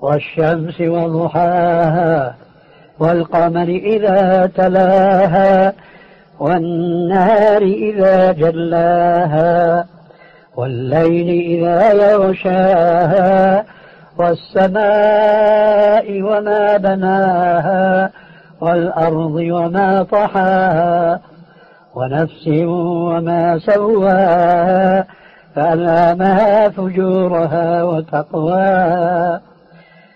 والشمس وضحاها والقمر إذا تلاها والنهار إذا جلاها والليل إذا يغشاها والسماء وما بناها والأرض وما طحاها ونفس وما سواها فألهمها فجورها وتقواها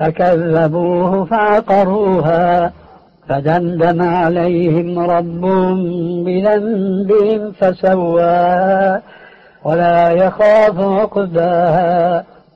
فكذبوه فعقروها فدمدم عليهم ربهم بذنبهم فسواها ولا يخاف عقباها